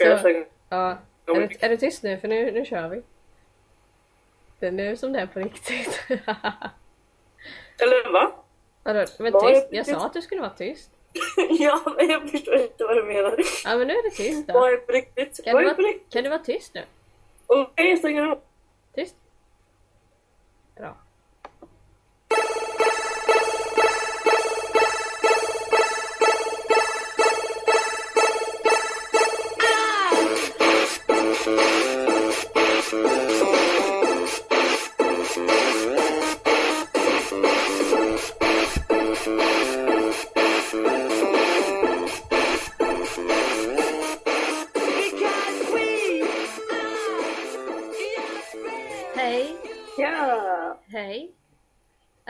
Så- slänger. Ja. Är du, är du tyst nu? För nu, nu kör vi. Det är nu som det är på riktigt. Eller va? Vadå? Men Var tyst? Jag sa att du skulle vara tyst. ja, men jag förstår inte vad du menar. Ja men nu är det tyst då. är på riktigt? Kan Vad du, är på vara, riktigt? kan du vara tyst nu? Okej, jag stänger av.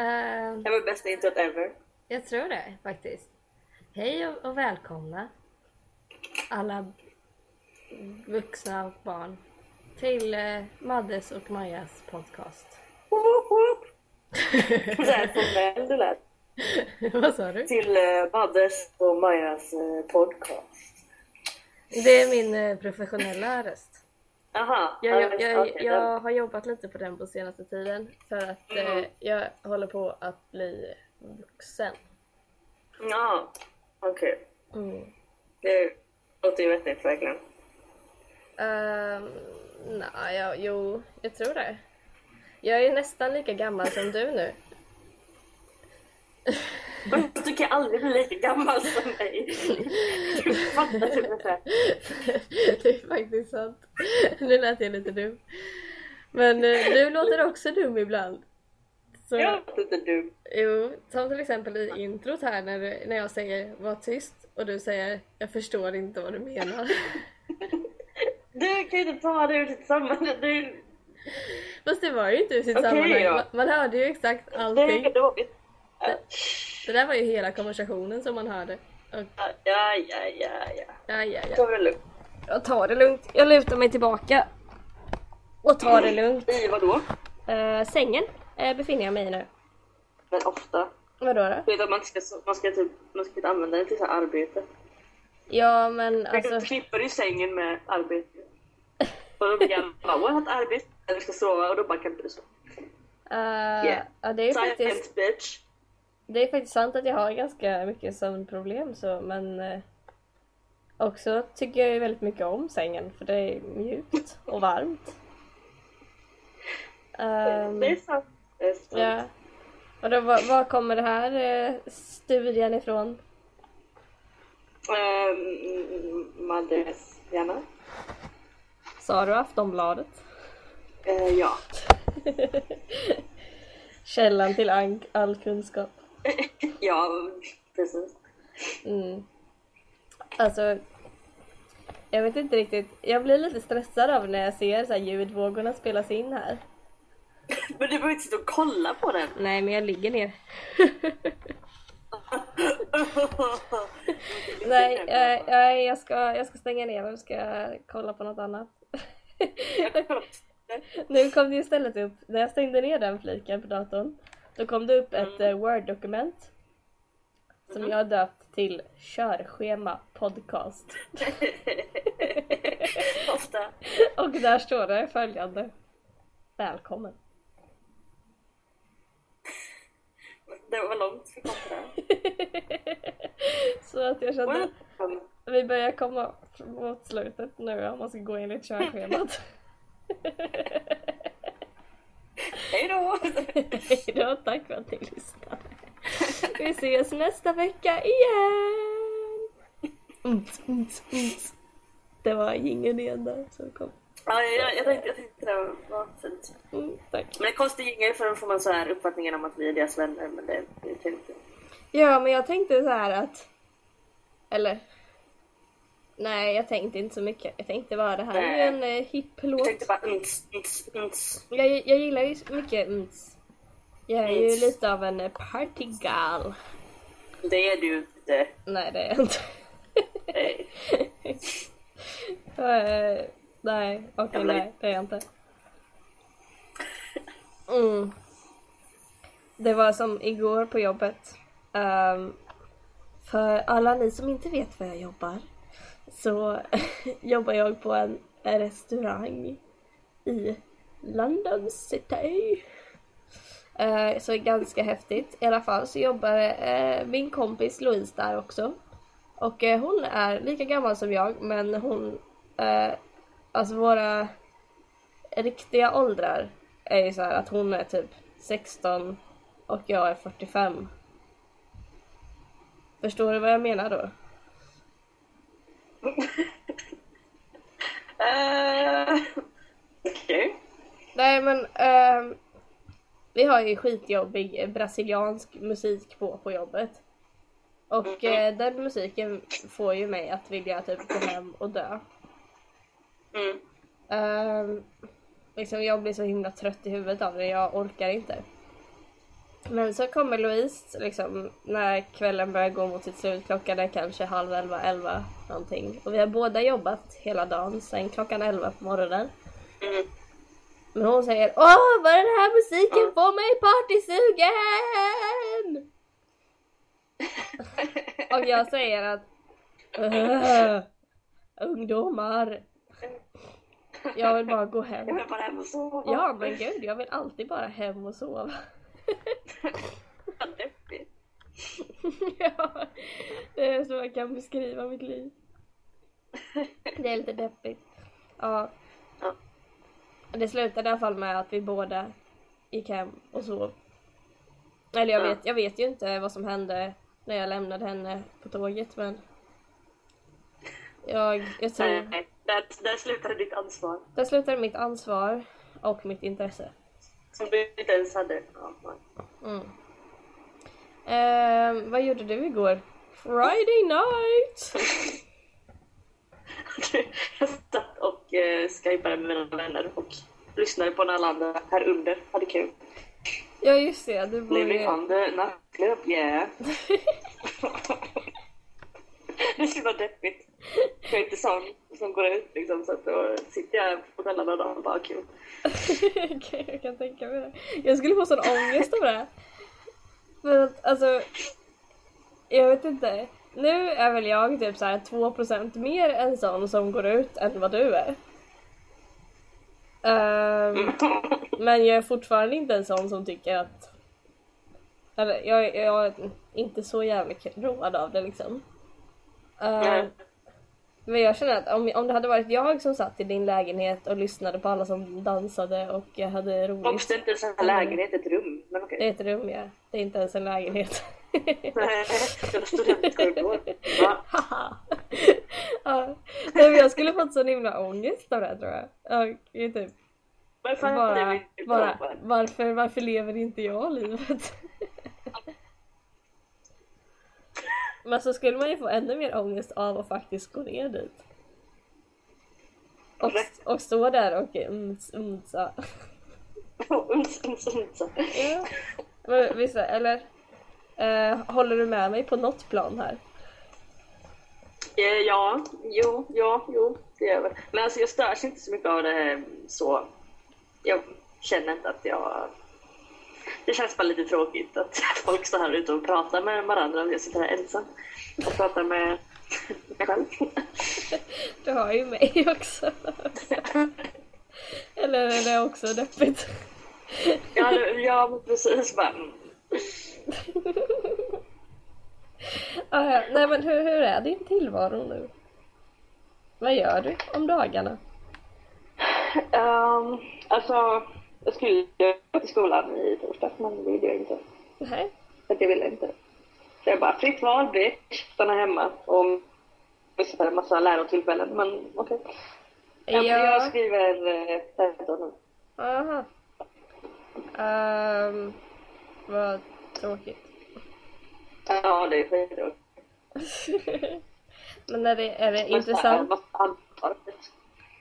Ehm, Det var bästa introt ever. jag tror det faktiskt. Hej och, och välkomna alla vuxna och barn till eh, Maddes och Majas podcast. Woop, woop. Så här formell du lät. Vad sa du? Till eh, Maddes och Majas eh, podcast. Det är min professionella röst. Aha. Jag, ja, jag, jag, jag har jobbat lite på den på senaste tiden för att eh, Mhm. jag håller på att bli vuxen. Ja, okej. Mm. Det låter ju vettigt verkligen. Um, nej, ja, jo, jag tror det. Jag är nästan lika gammal som du nu. Du kan aldrig bli lika gammal som mig. Du fattar typ inte. det är faktiskt sant. Nu lät jag lite dum. Men eh, du låter också dum ibland. Så, Jag vet inte du. Jo, som till exempel i introt här när, du, när jag säger var tyst och du säger jag förstår inte vad du menar. Du kan ju inte ta det ur sitt sammanhang. Du, Fast det var ju inte ur sitt Okej sammanhang. Man, man hörde ju exakt det allting. är dåligt. Det där var ju hela konversationen som man hörde. Och, Ja, ja, ja, ja. ja, ja, ja. Ta det lugnt. Jag tar det lugnt. Jag lutar mig tillbaka. Och tar det lugnt. I vadå? Uh, sängen uh, befinner jag mig i nu. Men ofta. Vadå då? Du vet att man ska, man ska, typ, man ska inte använda den till så här arbete. Ja men Alltså... alltså. Du klipper i sängen med arbete. Och då blir jag bara, ett arbete, jag ska sova och då bara kan inte du sova. Uh, Yeah. ja, det, är faktiskt, Science bitch. Det är faktiskt sant att jag har ganska mycket sömnproblem så men eh, också tycker jag ju väldigt mycket om sängen för det är mjukt och varmt. Ehm, Det är sant. Det är sant. ja. Och då, var, var kommer det här eh, studien ifrån? Um, Maddes gärna. Sa du Aftonbladet? Eh, ja. Källan till all kunskap. ja, precis. Mm. Alltså, jag vet inte riktigt. Jag blir lite stressad av när jag ser så här ljudvågorna spelas in här. Men du behöver inte sitta och kolla på den. Nej, men jag ligger ner. Nej, eh, nej, jag, ska, jag ska stänga ner och ska kolla på något annat. nu kom det istället upp, när jag stängde ner den fliken på datorn, då kom det upp ett eh, Word-dokument som jag har döpt till Körschema podcast. Ofta. Och där står det följande. Välkommen. Det var långt vi kom till. Så att jag kände Welcome. vi börjar komma mot slutet nu om man ska gå enligt körschemat. Hej då! Hej då, tack för att ni lyssnade. Vi ses nästa vecka igen! Det var ingen igen där som kom. Ja, jag, jag, tänkte, jag tänkte det var fint. Mm, tack. Men en konstig jingel för då får man så här uppfattningen om att vi är deras vänner, men det, det tänkte Ja, men jag tänkte så här att... Eller... Nej, jag tänkte inte så mycket. Jag tänkte bara det här är ju en eh, hipp Jag låt. tänkte bara ns, ns, ns. Jag, jag gillar ju mycket mm. Jag är ju lite av en eh, partygal. Det är du inte. Nej, det är jag inte. Nej. Eh, nej, okej Jävla- nej, det är jag inte. Mm. Det var som igår på jobbet. Ehm, för alla ni som inte vet var jag jobbar så jobbar jag på en restaurang i London City. Eh, så ganska häftigt. I alla fall så jobbar eh, min kompis Louise där också. Och eh, hon är lika gammal som jag men hon, eh, alltså våra riktiga åldrar är ju så här att hon är typ 16 och jag är 45. Förstår du vad jag menar då? Eh, Okej. Nej men ehm, vi har ju skitjobbig brasiliansk musik på på jobbet. Och eh, den musiken får ju mig att vilja typ gå hem och dö. Mm. Ehm, liksom jag blir så himla trött i huvudet av det, jag orkar inte. Men så kommer Louise liksom när kvällen börjar gå mot sitt slut, klockan är kanske halv elva, elva någonting. Och vi har båda jobbat hela dagen sen klockan elva på morgonen. Mm. Men hon säger Åh vad den här musiken får mig partysugen! Och jag säger att "Ugh, Ungdomar Jag vill bara gå Jag hem. vill bara hem och sova. Ja men gud, jag vill alltid bara hem och sova. Vad deppigt. ja, det är så jag kan beskriva mitt liv. Det är lite deppigt. Ja. Det slutade i alla fall med att vi båda gick hem och sov. Eller jag Ja. vet, jag vet ju inte vad som hände när jag lämnade henne på tåget men jag, jag tror, Nej, där, där slutade ditt ansvar. där slutade mitt ansvar och mitt intresse. Som du inte ens hade. Ja. Mm. Ehm, vad gjorde du igår? Friday night! Jag satt och eh, skypade med mina vänner och lyssnade på när alla andra här under hade kul. Ja just det, du bor Living ju... on the nightclub, yeah. det är så himla deppigt. Jag är inte sån som går ut liksom, så att då sitter jag på kvällarna och bara kul. Okej, jag kan tänka mig det. Jag skulle få sån ångest av det. För att alltså, jag vet inte. Nu är väl jag typ så här 2% mer en sån som går ut än vad du är. Ehm, men jag är fortfarande inte en sån som tycker att... Eller jag, jag är inte så jävla road av det liksom. Nej. men jag känner att om, om det hade varit jag som satt i din lägenhet och lyssnade på alla som dansade och jag hade roligt. Är inte en lägenhet, ett rum. Men okej. Det är ett rum ja. Det är inte ens en lägenhet. Nej, jag studentkorridor. Va? Haha. ja. Nej, men jag skulle fått sån himla ångest av det tror jag. Det är typ Varför bara, bara varför, varför lever inte jag livet? Men så skulle man ju få ännu mer ångest av att faktiskt gå ner dit. Och, och stå där och uns, unsa. Uns, uns, uns. Ja. Men visst, eller? Eh, håller du med mig på något plan här? Eh, Ja, jo, ja, jo, det gör jag väl. Men alltså jag störs inte så mycket av det här så. Jag känner inte att jag... Det känns bara lite tråkigt att folk står här ute och pratar med varandra och jag sitter här ensam och pratar med mig själv. Du har ju mig också. Eller är det också deppigt? Ja, ja precis. Bara, mm. Ah, ja. Nej men hur, hur är din tillvaro nu? Vad gör du om dagarna? Ehm, alltså, jag skulle gå till skolan i torsdags men det ville jag inte. Nej. För det ville jag inte. Så jag bara, fritt val, bitch. Stanna hemma och missade en massa lärotillfällen. Men okej. Ja. Jag Ja. skriver eh, 15 nu. Aha. Um, vad tråkigt. Ja, det är skittråkigt. Men är det, är det intressant?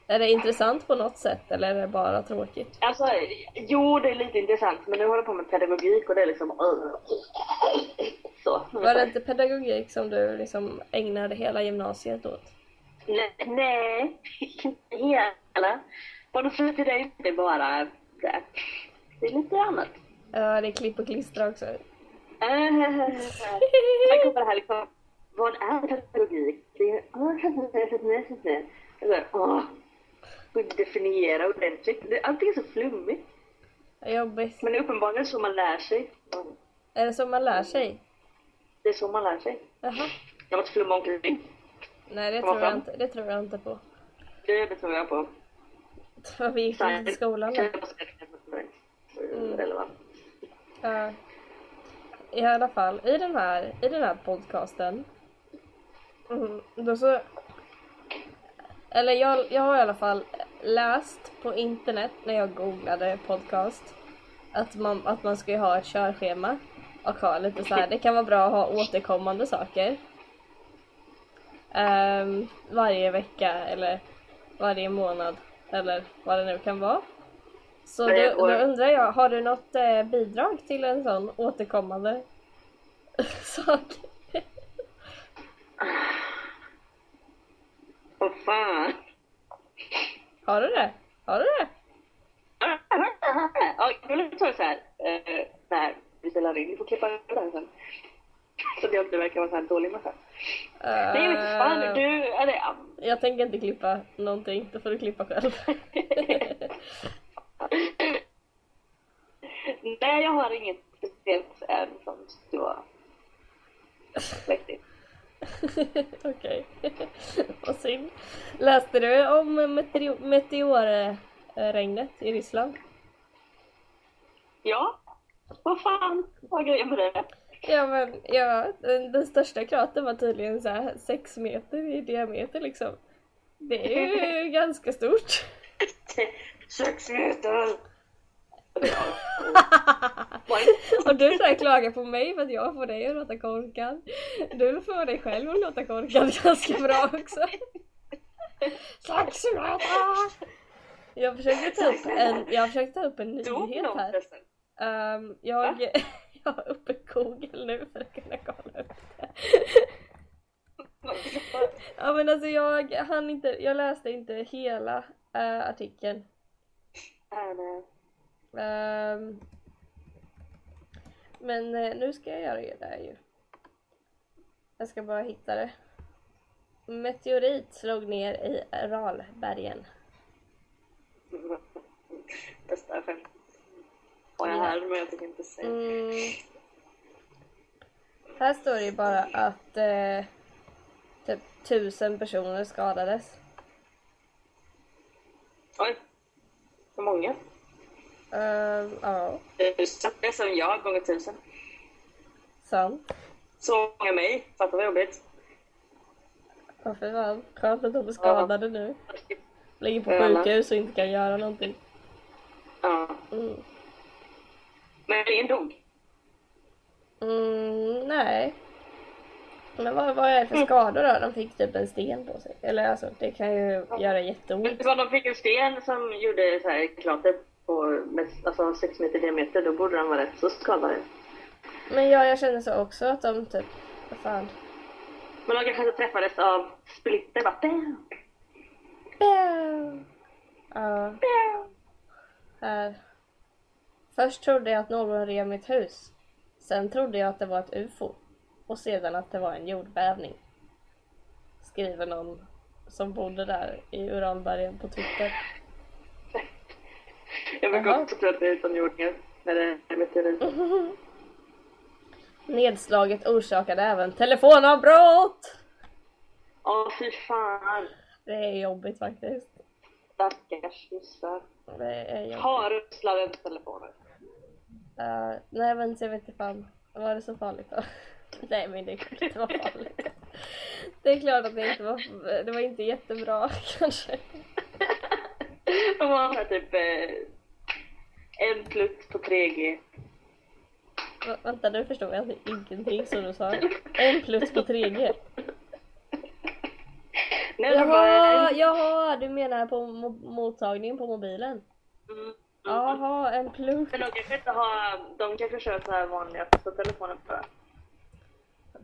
Är det intressant på något sätt eller är det bara tråkigt? Alltså, jo det är lite intressant men nu håller jag på med pedagogik och det är liksom... Så. Var det inte pedagogik som du liksom ägnade hela gymnasiet åt? Nej, nej, inte hela. Något sätt är det inte bara det. Det är lite annat. Ja, det är klipp och klistra också. Här kommer det här liksom vad är pedagogik? Det är... Åh, definiera ordentligt. Det- Allting är så flummigt. Jobbigt. Men uppenbarligen så man lär sig. Är det så man lär sig? Det är så man lär sig. Jaha. Genom att flumma omkring. Nej, det tror, jag inte, det tror jag inte på. Det, det tror jag på. Varför gick du inte till skolan då? Mm. Relevant. Ja. I alla fall, i den här, i den här podcasten. Mm, då så... Eller jag, jag har i alla fall läst på internet när jag googlade podcast. Att man, att man ska ju ha ett körschema. Och ha lite så här, det kan vara bra att ha återkommande saker. Ehm, varje vecka eller varje månad. Eller vad det nu kan vara. Så då, då undrar jag, har du något eh, bidrag till en sån återkommande sak? Åh fan. Har du det? Har du det? Ja, jag vill ta så här. Eh, när vi spelar in. Vi får klippa över det här sen. Så att jag inte verkar vara så här dålig människa. Nej, jag vet inte fan. Eh, Du, eller ja. Jag tänker inte klippa någonting, då får du klippa själv. Nej, jag har inget speciellt än som har mäktigt. Okej. Vad synd. Läste du om meteor- meteorregnet i Ryssland? Ja. Vad fan var grejen med det? Ja men ja, den, största kratern var tydligen så här sex meter i diameter liksom. Det är ju ganska stort. Sex meter! Och du så klagar på mig för att jag får dig att låta korkad. Du får dig själv att låta korkad ganska bra också. Meter! Jag försökte ta upp en, jag försökte ta upp en nyhet här. Um, jag, jag har uppe Google nu för att kunna kolla upp det. Ja men alltså jag hann inte, jag läste inte hela eh, artikeln. Ehm, men eh, nu ska jag göra det ju. Jag ska bara hitta det. Meteorit slog ner i Aralbergen. Bästa skämt. Har jag här men jag tänker inte säga. Mm. Här står det ju bara att eh, typ tusen personer skadades. Oj. För många. Ehm, ja, Det är som jag gånger tusen. sant. Så många mig. Fattar vad jobbigt. Ja, för fan. Skönt att de är skadade nu. Ligger på Ja. sjukhus och inte kan göra någonting. Ja. Mm. Men ingen dog. Mm, nej. Men vad, vad är det för skador då? De fick typ en sten på sig. Eller alltså, det kan ju göra jätteont. Det var de fick en sten som gjorde så här krater på mest, alltså 6 meter diameter. Då borde de vara rätt så skadade. Men ja, jag känner så också att de typ, vad fan. Men de kanske träffades av splitter. Bara, bam, Ja, bam. här. Först trodde jag att någon rev mitt hus. Sen trodde jag att det var ett UFO. Och sedan att det var en jordbävning. Skriver någon som bodde där i Uralbergen på Twitter. Jag brukar Jaha. också tro att det är utomjordingar. När det är meteorit. Nedslaget orsakade även telefonavbrott! Åh fy fan. Det är jobbigt faktiskt. Stackars jobbigt. Har Ryssland ens telefoner? Uh, nej men jag vet inte fan. Var det så farligt då? nej men det är klart det var farligt. Det är klart att det inte var, det var inte jättebra kanske. De har så här typ eh, en plutt på 3G. Va- vänta nu förstod jag ingenting som du sa. En plus på 3G. Nej, de bara Jaha, jaha, du menar på mo- mottagningen på mobilen? Mm, mm. Jaha, en plus. Men de kanske inte har, de kanske kör så här vanliga fasta telefoner bara.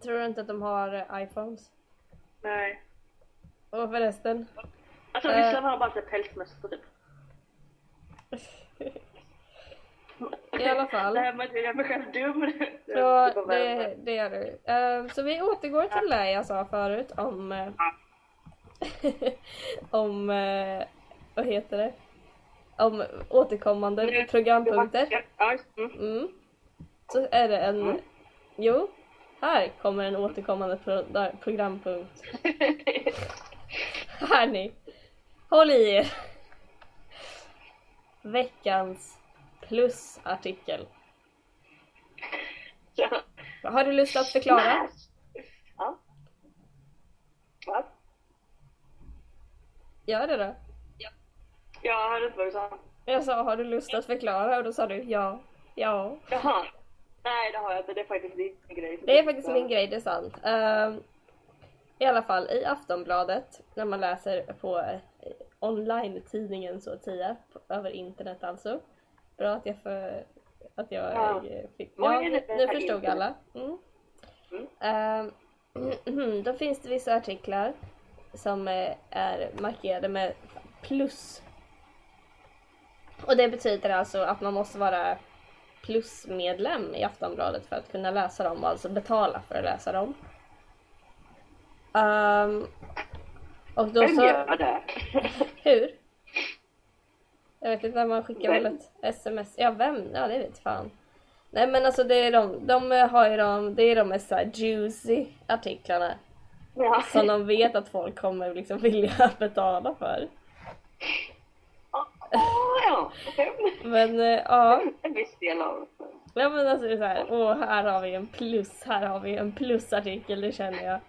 Tror du inte att de har eh, iPhones? Nej. Och förresten. Alltså Eh. Ryssland har bara här pälsmössor typ. I alla fall. Det här med att jag gör mig själv dum. Värre. det, det gör du. Eh, så vi återgår till det jag sa förut om... eh, om... eh, vad heter det? Om återkommande programpunkter. Mm. Mm. Så är det en... Mm. Jo, här kommer en återkommande pro programpunkt. Här ni. Håll i er. Veckans plusartikel. ja. Har du lust att förklara? Ja. Va? Gör det då. Jag hörde inte vad du sa. Jag sa har du lust att förklara och då sa du ja. Ja. Jaha. Nej, det har jag inte. Det är faktiskt din grej. Det är faktiskt min grej, det är sant. Ehm, I alla fall i Aftonbladet, när man läser på eh, online-tidningen så att säga, över internet alltså. Bra att jag, för, att jag Ja. fick... Ja, nu, förstod alla. Mm. Mm. Ehm, då finns det vissa artiklar som eh, är markerade med plus. Och det betyder alltså att man måste vara plusmedlem i Aftonbladet för att kunna läsa dem och alltså betala för att läsa dem. Ehm, och då Vem så... gör det? Hur? Jag vet inte, man skickar väl Vem? ett sms. Ja, vem? Ja, det vet fan. Nej men alltså det är de, de har ju de, det är de mest så här juicy artiklarna Ja. som de vet att folk kommer liksom vilja betala för. Åh, ja. Men eh, ja, En viss del av ja men alltså det är så här, åh här har vi en plus, här har vi en plusartikel, det känner jag.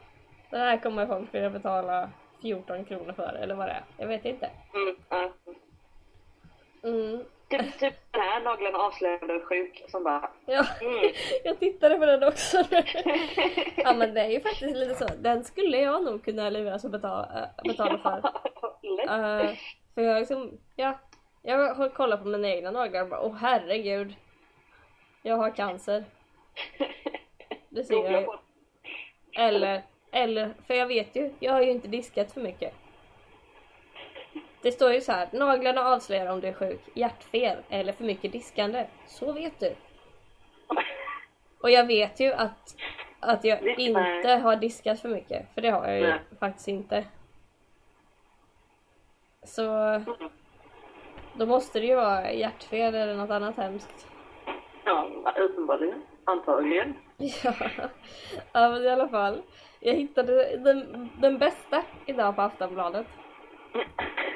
Den här kommer folk vilja betala 14 kronor för, eller vad det är. Jag vet inte. mm, ja. Mm. Typ, typ den här naglarna avslöjade en sjuk som bara Ja, Mm. jag tittade på den också. ja men det är ju faktiskt lite så. Den skulle jag nog kunna luras att betala, betala för. Eh, för jag liksom, ja. Jag har kollat på mina egna naglar och bara, åh herregud. Jag har cancer. Det ser jag ju. Eller, eller, för jag vet ju, jag har ju inte diskat för mycket. Det står ju så här, naglarna avslöjar om du är sjuk, hjärtfel eller för mycket diskande. Så vet du. Och jag vet ju att, att jag Visst, inte har diskat för mycket. För det har jag ju Nej. faktiskt inte. Så då måste det ju vara hjärtfel eller något annat hemskt. Ja, uppenbarligen. Antagligen. Ja, ja men i alla fall. Jag hittade den, den bästa idag på Aftonbladet.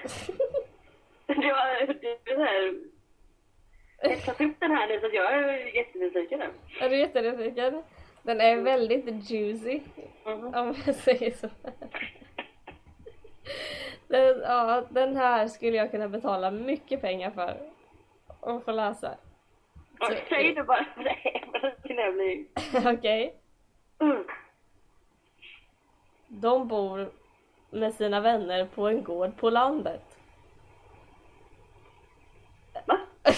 Det var det är så här. Jag tar upp den här nu så att jag är jättenyfiken nu. Är du jättenyfiken? Den är väldigt juicy. Mhm. Om jag säger så. Den, ja, den här skulle jag kunna betala mycket pengar för. Och få läsa. Så- Säg du bara kunna bli... Okej. Mm. De bor med sina vänner på en gård på landet. Va?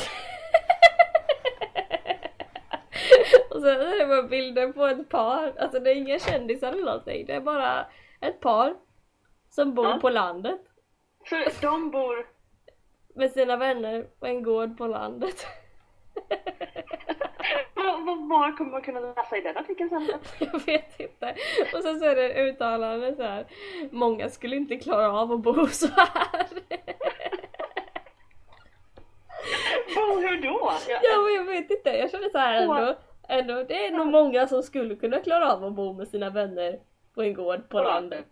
Och sen är det bara bilder på ett par, alltså det är inga kändisar eller någonting, det är bara ett par som bor Ja. på landet Så de bor... med sina vänner på en gård på landet. Var kommer man kunna läsa i den artikeln sen? Jag vet inte. Och sen så är det uttalande så här. Många skulle inte klara av att bo så här. Bo hur då? Jag, Ja men jag vet inte, jag känner så här ändå. ändå det är nog många som skulle kunna klara av att bo med sina vänner på en gård på landet.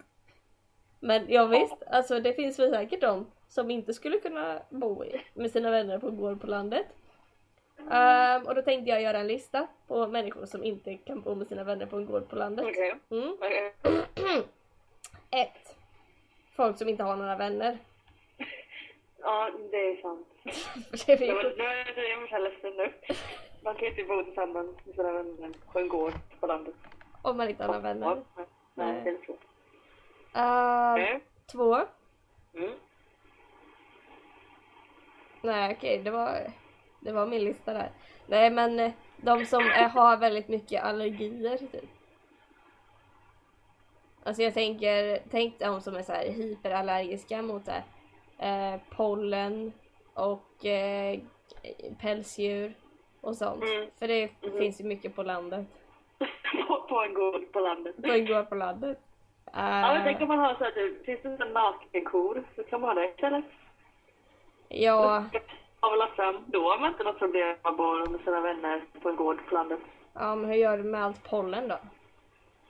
Men ja, visst, alltså det finns väl säkert de som inte skulle kunna bo med sina vänner på en gård på landet. Ehm, och då tänkte jag göra en lista på människor som inte kan bo med sina vänner på en gård på landet. Okej. Mm. Okej. Ett. Folk som inte har några vänner. Ja, det är sant. Det är jag så här ledsen nu. Man kan inte bo tillsammans med sina vänner på en gård på landet. Om man inte har några vänner. Nej, Nej. det är så. Två. Mm. Nej okej, det var, det var min lista där. Nej men eh, de som eh, har väldigt mycket allergier typ. Alltså jag tänker, tänk de som är så här hyperallergiska mot det. Eh, pollen och eh, pälsdjur. och sånt. Mm. För det finns ju mycket på landet. på, en gård på landet. På en gård på landet. Ja, men Eh, tänk om man har så här, typ, finns det en nakenkor så kan man ha det istället. ja, Avla fram. Då har man inte något problem med barn med sina vänner på en gård på landet. ja, men hur gör du med allt pollen då?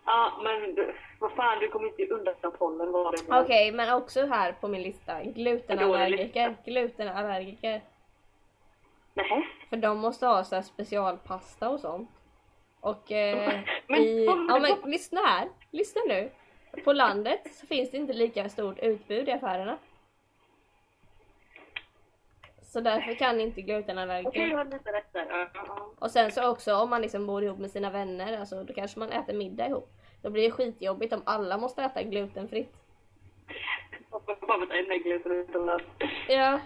Ja, men vad fan, du kommer inte undan pollen. Okej, men också här på min lista. Glutenallergiker. Glutenallergiker. Nej. För de måste ha så specialpasta och sånt. Och eh, Men- i... Ja men lyssna här. Lyssna nu. På landet så finns det inte lika stort utbud i affärerna. Så därför kan inte Okej, glutenallergiker. du har lite rätt där. Ja, ja. Och sen så också om man liksom bor ihop med sina vänner, alltså då kanske man äter middag ihop. Då blir det skitjobbigt om alla måste äta glutenfritt. Hoppas bara med en gluten utomlands. Ja.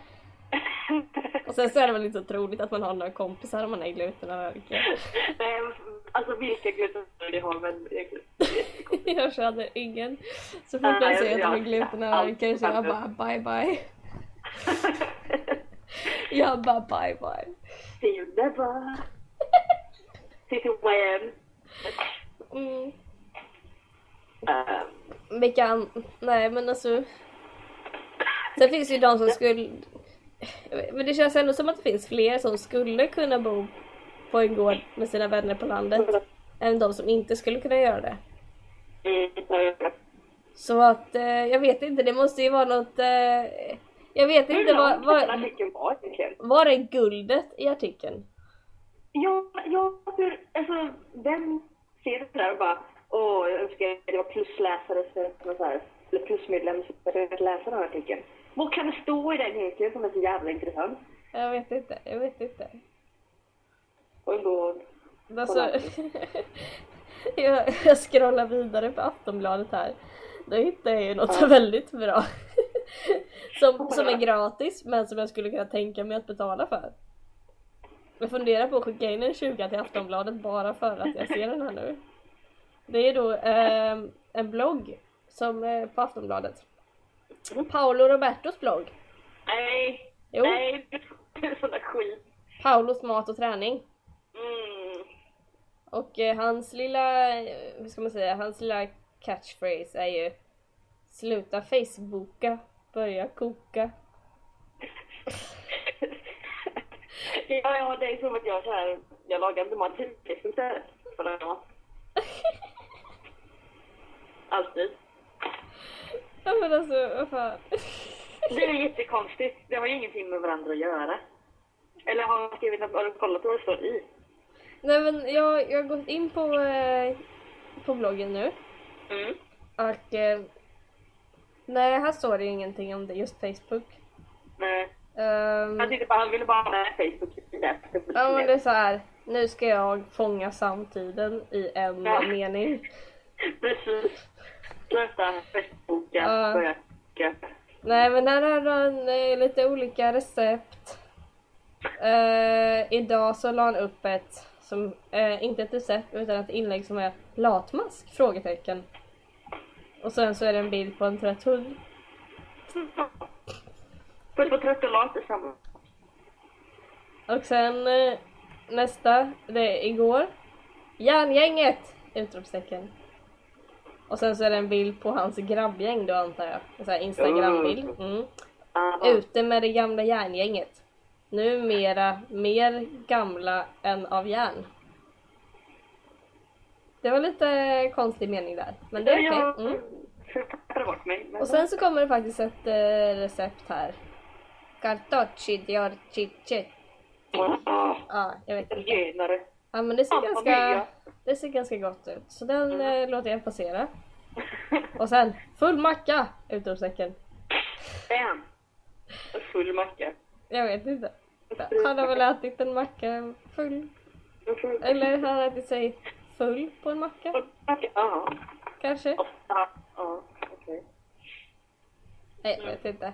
Och sen så är det väl inte så troligt att man har några kompisar om man är glutenallergiker. Nej, alltså vilka gluten det har men. Jag känner ingen. Så fort jag säger att de är glutenallergiker så jag bara bye bye. Jag bara bye bye. See you never. See you when. Mm. Um, Vilka an- Nej men alltså. Sen finns det ju de som skulle. Men det känns ändå som att det finns fler som skulle kunna bo på en gård med sina vänner på landet. Än de som inte skulle kunna göra det. mm, Så att eh, jag vet inte, det måste ju vara något. Jag vet inte Hur vad, lång den vad, artikeln var egentligen? var är guldet i artikeln? Ja, ja, hur, alltså den ser det där och bara åh, jag önskar det var plusläsare man så här, eller plusmedlem så att läsa den här artikeln. Vad kan det stå i den egentligen som är så jävla intressant? Jag vet inte, jag vet inte. Och då, Alltså, jag, jag scrollar vidare på Aftonbladet här. Då hittar jag ju något väldigt bra. Som, som är gratis men som jag skulle kunna tänka mig att betala för. Jag funderar på att skicka in en 20 till Aftonbladet bara för att jag ser den här nu. Det är då ehm, en blogg som är på Aftonbladet. Paolo Robertos blogg. nej, Jo. nej, det är sån där skit. Paolos mat och träning. Mm. Och eh, hans lilla, eh, hur ska man säga, hans lilla catchphrase är ju Sluta facebooka, börja koka. ja, ja, det är som att jag så här, jag lagar inte mat istället för mat. Alltid. Ja men alltså, vad fan. Det är jättekonstigt. Det har ju ingenting med varandra att göra. Eller har han skrivit att, har du kollat vad det står i? Nej men jag, jag har gått in på, eh, på bloggen nu Mm. och eh, Nej, här står det ingenting om det, just Facebook. Nej. Ehm, Han tyckte bara, han ville bara ha med Facebook i det. ja men det är så här. nu ska jag fånga samtiden i en Ja. mening. Precis. Sluta Facebooka, Ja. börja. Nej men här har han eh, lite olika recept. Eh, idag så la han upp ett, som, eh, inte ett recept utan ett inlägg som är latmask? Frågetecken. Och sen så är det en bild på en trött hund. Först på trött och lat. Och sen eh, nästa, det är igår. Järngänget! Utropstecken. Och sen så är det en bild på hans grabbgäng då antar jag. En sån här instagrambild. Mm. Ute med det gamla järngänget. Numera mer gamla än av järn. Det var lite konstig mening där, men det är okej. Jag Mm. tappade bort mig. Men... Och sen så kommer det faktiskt ett eh, recept här. Cartocci di orcice. Ja, jag vet inte. Ja men det ser, ganska, det ser ganska gott ut. Så den eh, låter jag passera. Och sen full macka! Utropstecken. Bam! Full macka. Jag vet inte. Han har väl ätit en macka full. Eller han har ätit sig full på en macka. Ja. Kanske. Ja, ja, okej. Nej, jag vet inte.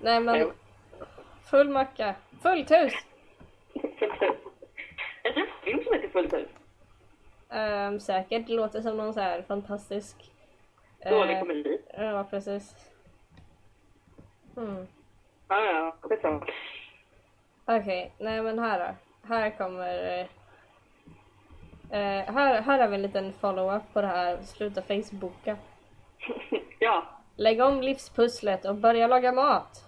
Nej men full macka. Fullt hus! Fullt hus. Jag tror en film som heter Fullt hus. Ehm, säkert. Det låter som någon så här fantastisk... Dålig eh, komedi. Ja, precis. Mm. Ja, ja, skitsamma. Okej, nej men här då. här kommer... Eh, här, här har vi en liten follow-up på det här. Sluta Facebooka. ja. Lägg om livspusslet och börja laga mat.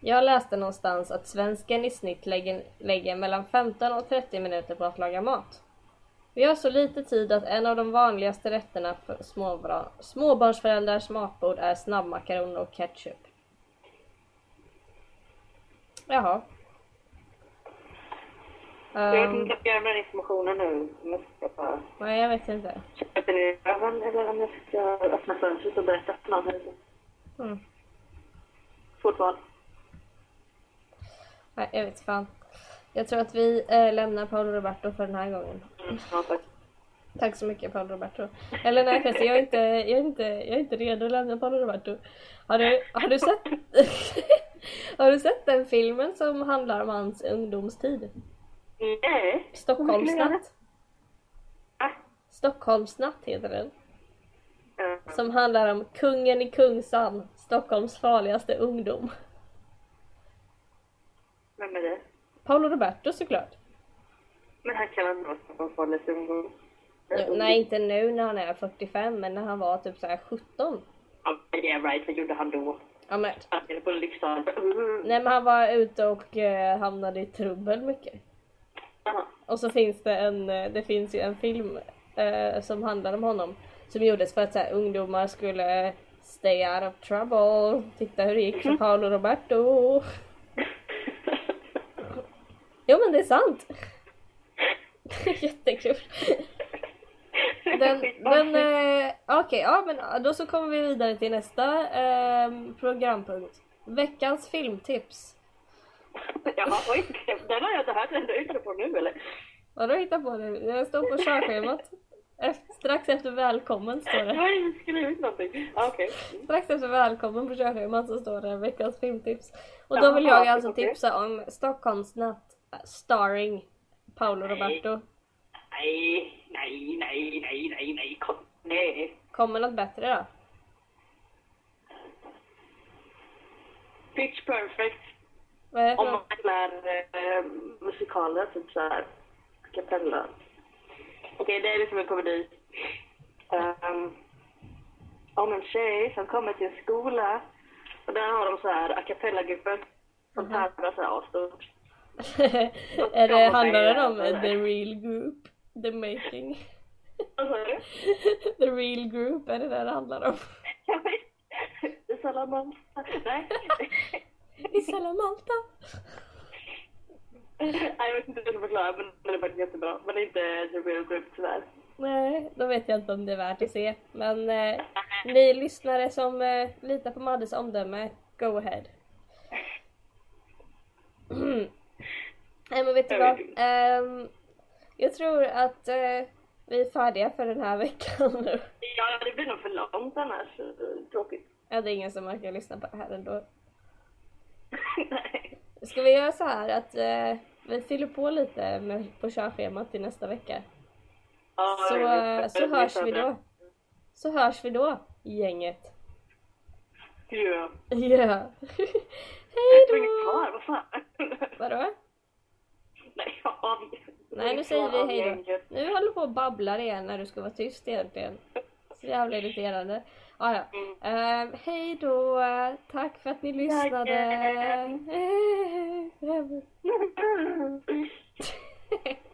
Jag läste någonstans att svensken i snitt lägger, lägger mellan 15 och 30 minuter på att laga mat. Vi har så lite tid att en av de vanligaste rätterna för småbra, småbarnsföräldrars matbord är snabbmakaroner och ketchup. Jaha. Jag vet Um, inte vad jag gör med den informationen nu. Om jag ska bara nej, jag vet inte. köpa den i röven eller om jag ska öppna fönstret och berätta för någon. Mm. Val. Nej, jag vet fan. Jag tror att vi eh, lämnar Paolo Roberto för den här gången. Mm, ja, tack. Tack så mycket Paolo Roberto. Eller nej förresten, jag är inte, jag är inte, jag är inte redo att lämna Paolo Roberto. Har du, har du sett Har du sett den filmen som handlar om hans ungdomstid? Nej. Stockholmsnatt. Ah. Stockholmsnatt heter den. Eh, Som handlar om kungen i Kungsan, Stockholms farligaste ungdom. Vem är det? Paolo Roberto såklart. Men han kan inte vara Stockholms farligaste ungdom. Jo, nej inte nu när han är 45 men när han var typ så här 17. Ja, yeah right. Vad gjorde han då? Ja, men, Han är på Lycksal. nej men han var ute och eh, hamnade i trubbel mycket. Och så finns det en, eh, det finns ju en film eh, som handlar om honom. Som gjordes för att så här, ungdomar skulle stay out of trouble. Titta hur det gick för Paolo Roberto. Jo men det är sant. Jättekul. Den, den, eh, okej, ja men då så kommer vi vidare till nästa eh, programpunkt. Veckans filmtips. Jaha, oj. Den har jag inte hört. Den du hittade på nu eller? Vad har du hittat på nu? Jag står på körschemat. Efter, strax efter välkommen står Jag det. har inte skrivit någonting. Ah, Okej. Strax efter välkommen på körschemat så står det veckans filmtips. Och då vill jag alltså okej. tipsa om Stockholmsnatt äh, starring Paolo Roberto. Nej, nej, nej, nej, nej, nej. Kom. Nej. Kommer något bättre då? Pitch perfect. Vad är det Om man gillar eh, musikaler, typ såhär a cappella. Okej, det är liksom en komedi. Um, om en tjej som kommer till en skola och där har de så här a cappella-grupper som Mhm. tävlar så här asstort. är det, handlar det om the real group? The making? Vad sa du? The real group, är det det det handlar om? Jag vet Salamanca. Nej. I Salamalta? Nej, jag vet inte hur jag ska förklara, men den är faktiskt jättebra. Men inte The Real Group tyvärr. Nej, då vet jag inte om det är värt att se. Men eh, ni lyssnare som eh, litar på Maddes omdöme, go ahead. Nej men vet du vad? Ehm, jag tror att eh, vi är färdiga för den här veckan nu. Ja, det blir nog för långt annars. Tråkigt. Ja, det är ingen som verkar lyssna på det här ändå. Nej. Ska vi göra så här att eh, vi fyller på lite med, på körschemat till nästa vecka? Ja, Så, jag eh, så hörs vi då. Så hörs vi då, gänget. Ja. Ja. Hej då! vad fan? Vadå? Nej. Nej, nu säger vi hej då. Nu håller du på och babblar igen när du ska vara tyst egentligen. Så jävla irriterande. Ah, ja. Mm. Uh, hej då, tack för att ni lyssnade.